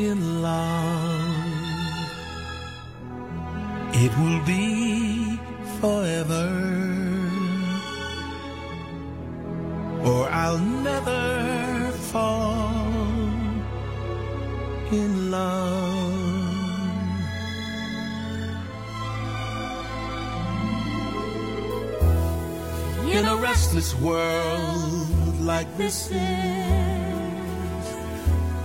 in love. It will be forever, or I'll never fall in love. In a restless world like this is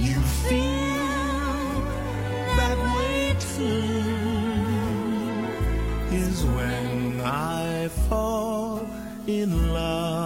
You feel that way is when I fall in love.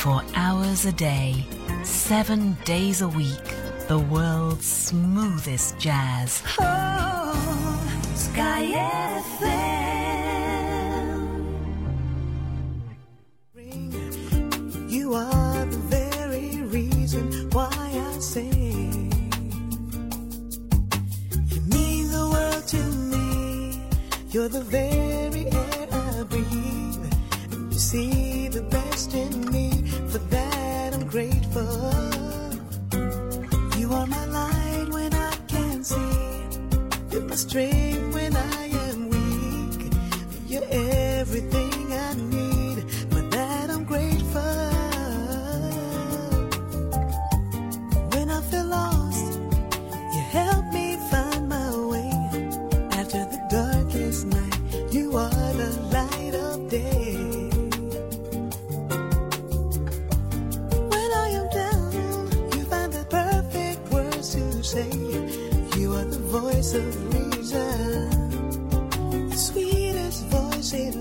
24 hours a day, seven days a week. The world's smoothest jazz. Oh, Sky FM. You are the very reason why I sing. You mean the world to me. You're the very air I breathe see the best in me. For that I'm grateful. You are my light when I can't see. You're my strength.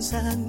山。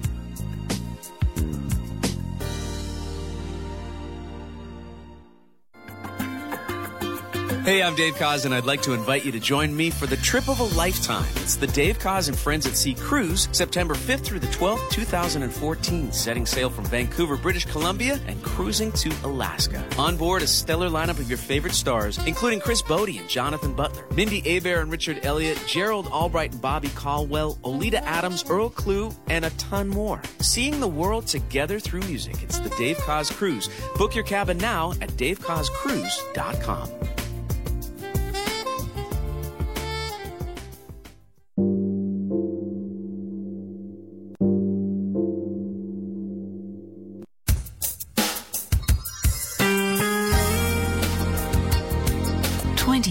Hey, I'm Dave Koz, and I'd like to invite you to join me for the trip of a lifetime. It's the Dave Koz and Friends at Sea Cruise, September 5th through the 12th, 2014, setting sail from Vancouver, British Columbia, and cruising to Alaska. On board, a stellar lineup of your favorite stars, including Chris Botti and Jonathan Butler, Mindi Abair and Richard Elliott, Gerald Albright and Bobby Caldwell, Oleta Adams, Earl Klugh, and a ton more. Seeing the world together through music. It's the Dave Koz Cruise. Book your cabin now at davekozcruise.com.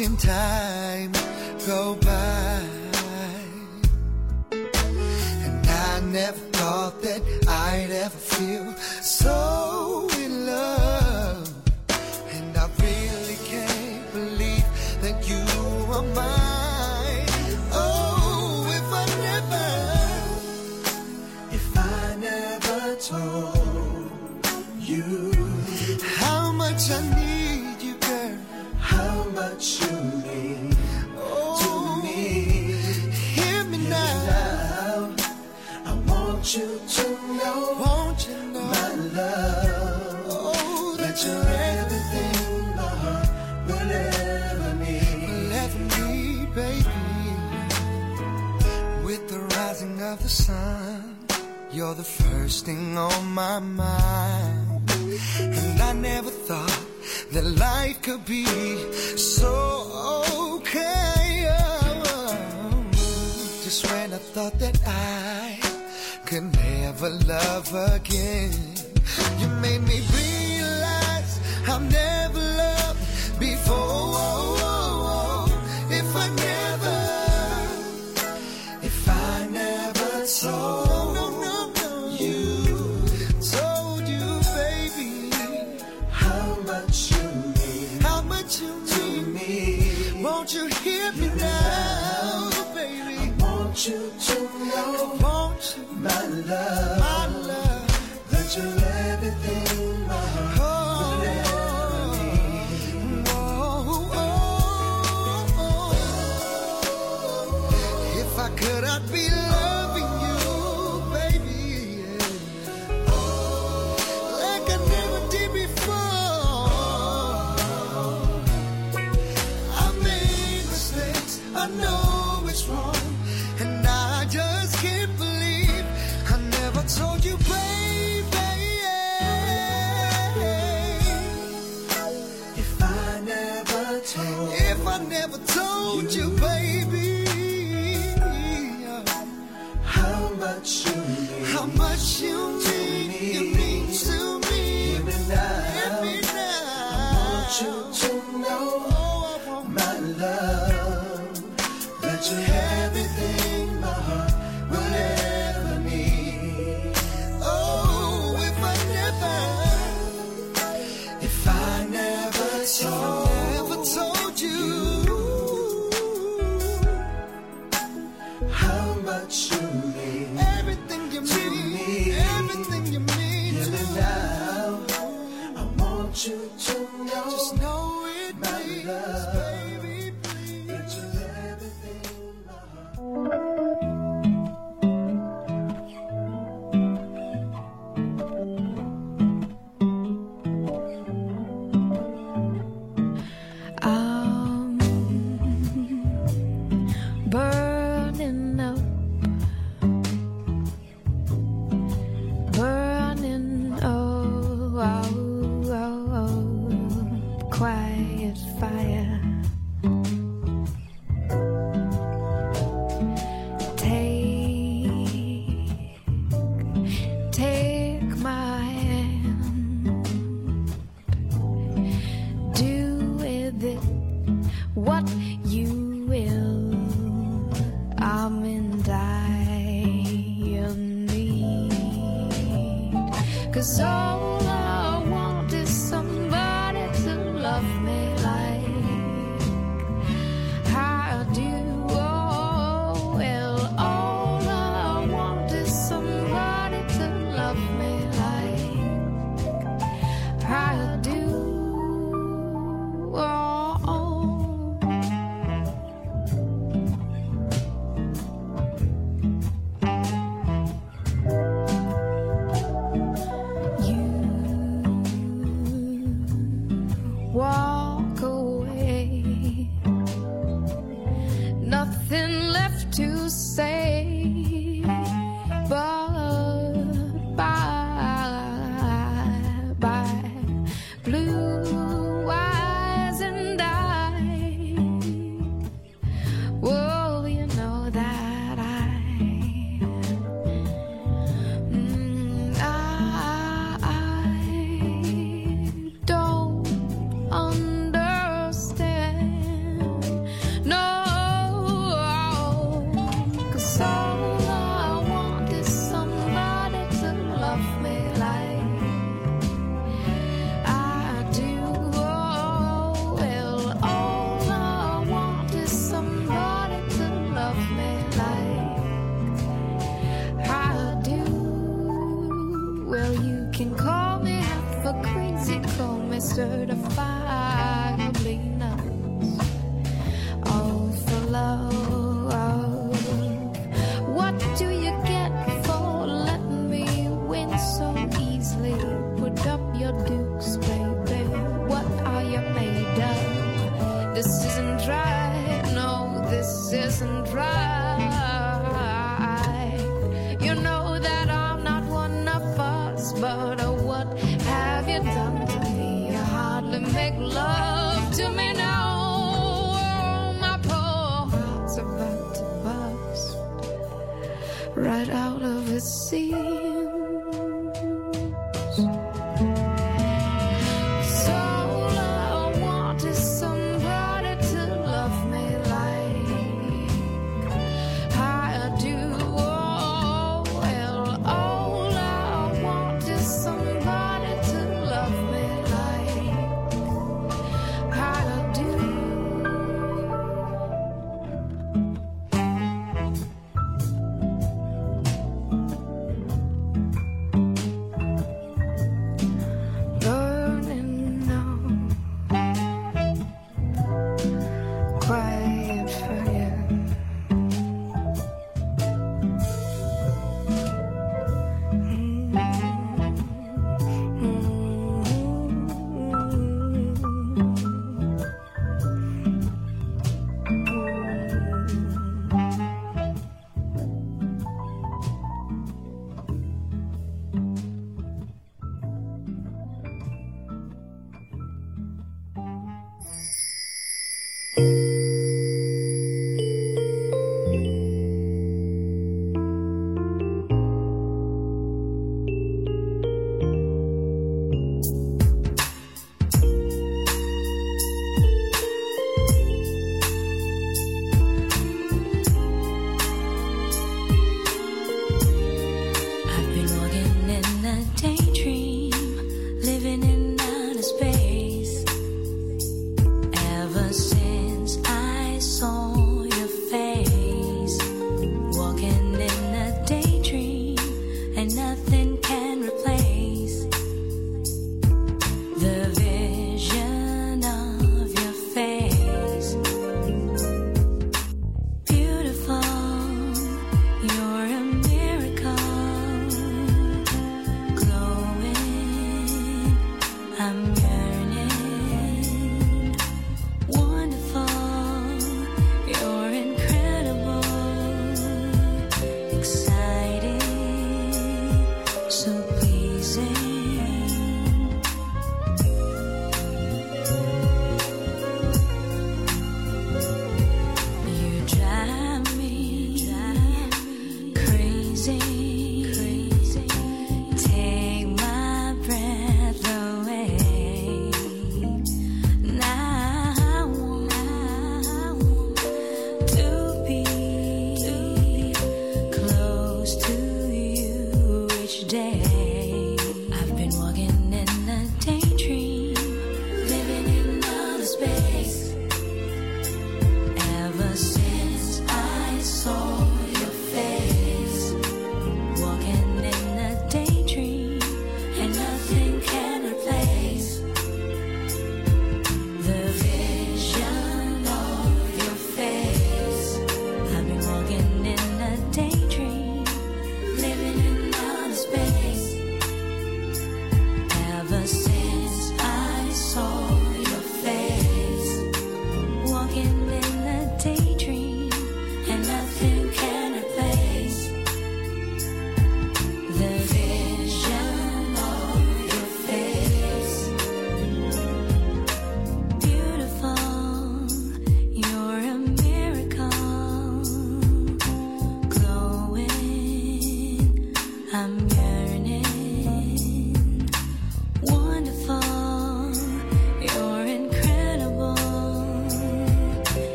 Time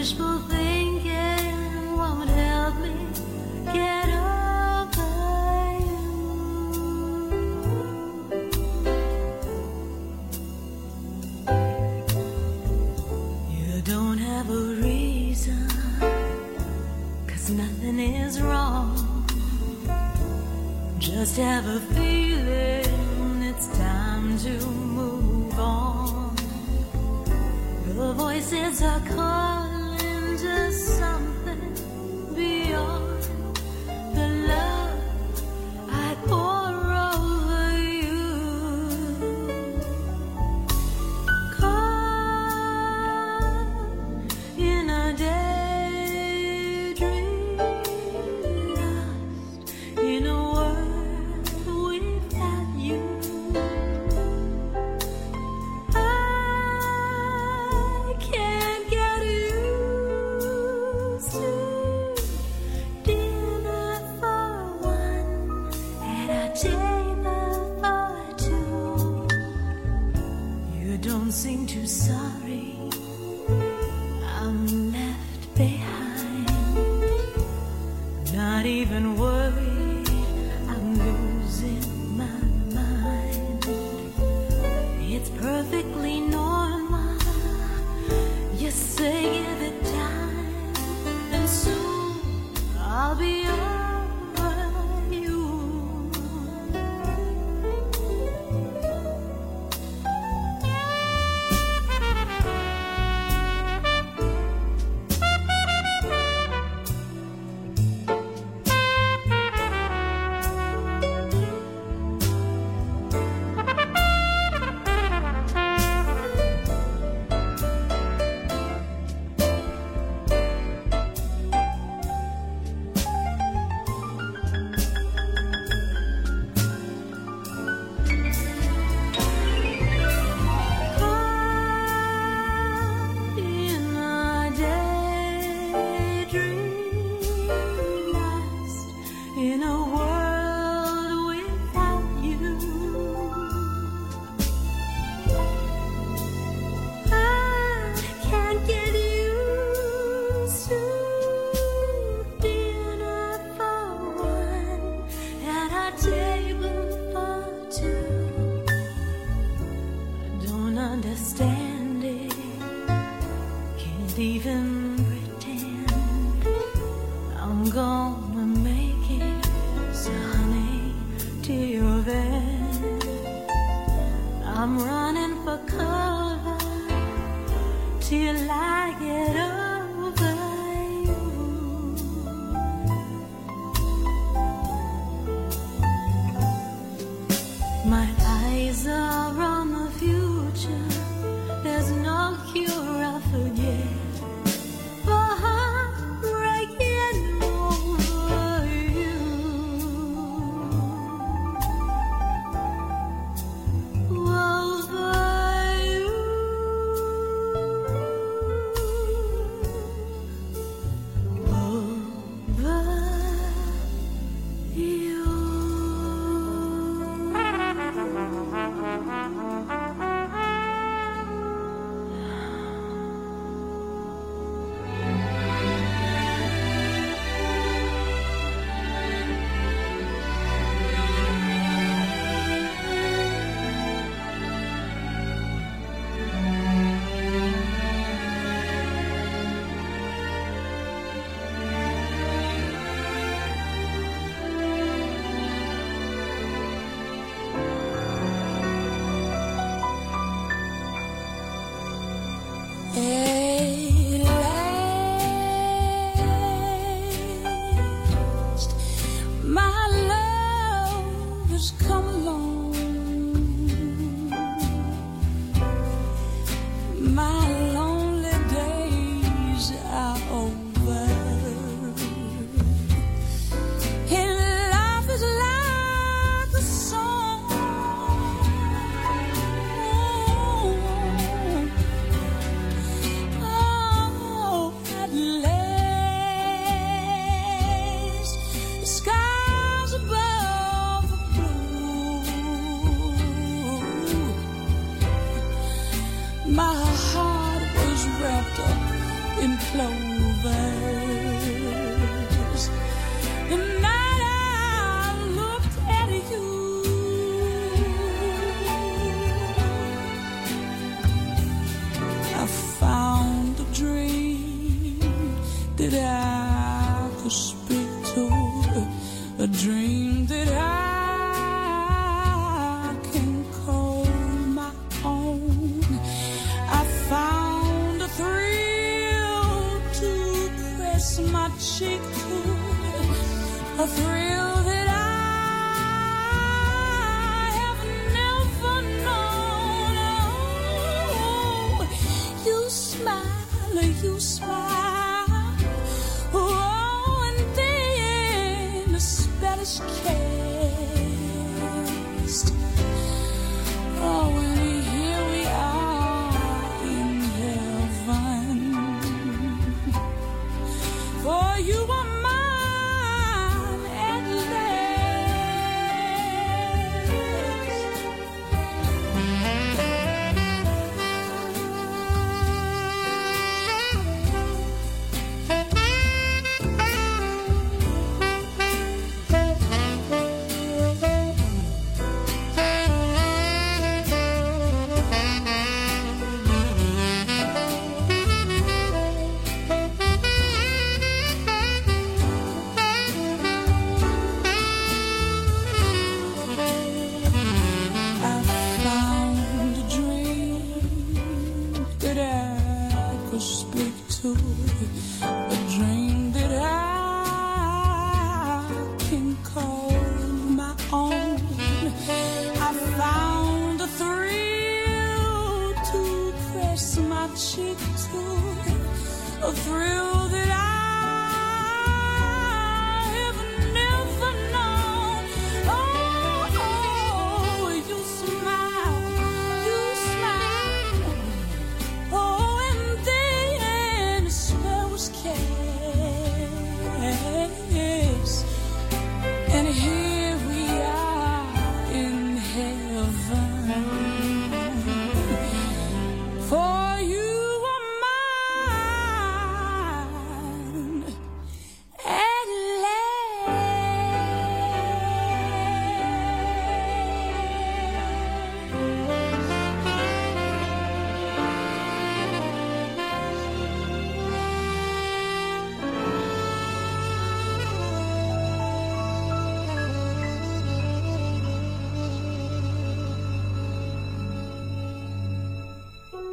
Wishful